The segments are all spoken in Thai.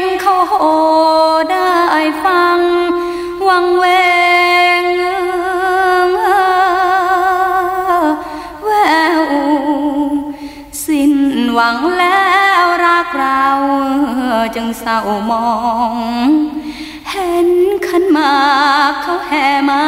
งเขาโหได้ฟัง วังเวงแววสิ้นหวังแล้วรักเราจึงเศร้ามอง เห็นขันมาเขาแห่มา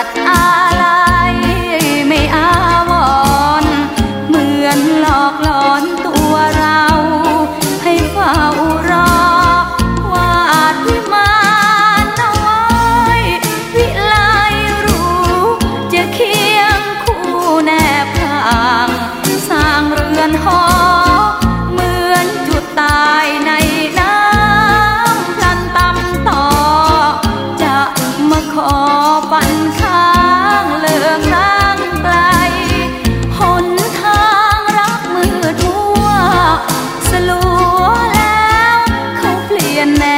สัตอะไรไม่อาวรเหมือนหลอกหลอนตัวเรา என்ன